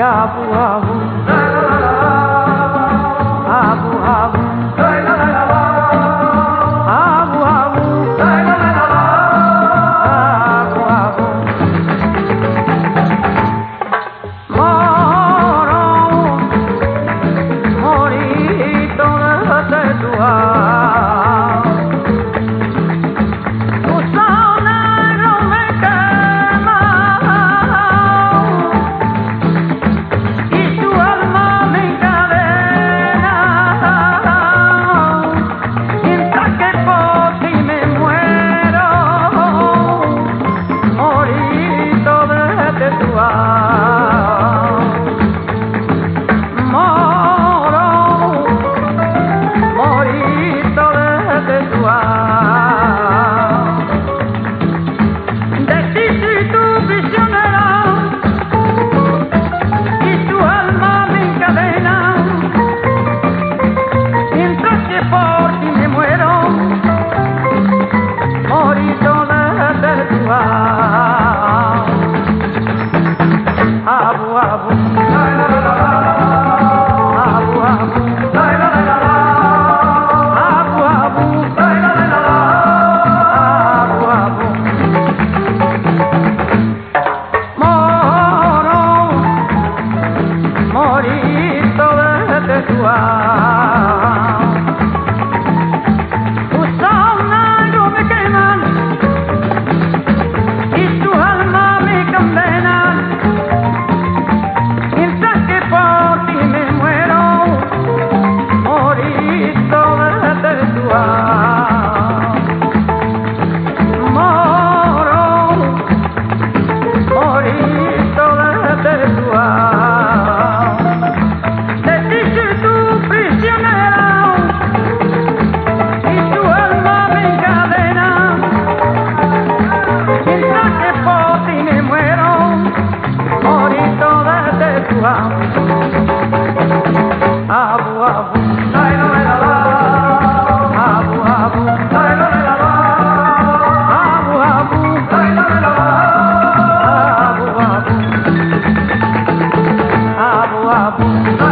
क्या हुआ हूँ বাবু Bye.